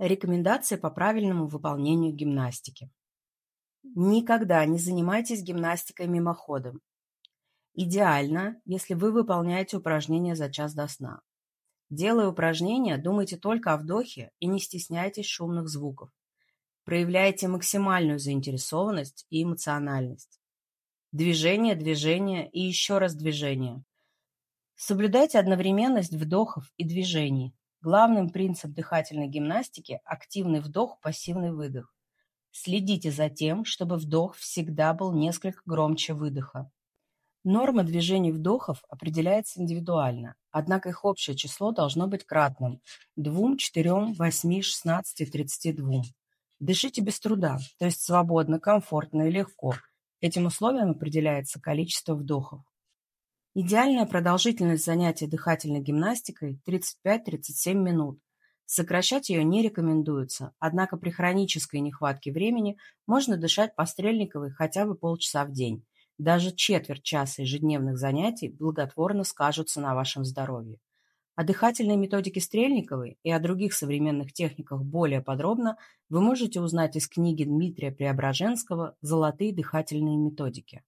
Рекомендации по правильному выполнению гимнастики. Никогда не занимайтесь гимнастикой мимоходом. Идеально, если вы выполняете упражнения за час до сна. Делая упражнения, думайте только о вдохе и не стесняйтесь шумных звуков. Проявляйте максимальную заинтересованность и эмоциональность. Движение, движение и еще раз движение. Соблюдайте одновременность вдохов и движений. Главным принцип дыхательной гимнастики – активный вдох, пассивный выдох. Следите за тем, чтобы вдох всегда был несколько громче выдоха. Норма движений вдохов определяется индивидуально, однако их общее число должно быть кратным – 2, 4, 8, 16 и 32. Дышите без труда, то есть свободно, комфортно и легко. Этим условием определяется количество вдохов. Идеальная продолжительность занятия дыхательной гимнастикой – 35-37 минут. Сокращать ее не рекомендуется, однако при хронической нехватке времени можно дышать по Стрельниковой хотя бы полчаса в день. Даже четверть часа ежедневных занятий благотворно скажутся на вашем здоровье. О дыхательной методике Стрельниковой и о других современных техниках более подробно вы можете узнать из книги Дмитрия Преображенского «Золотые дыхательные методики».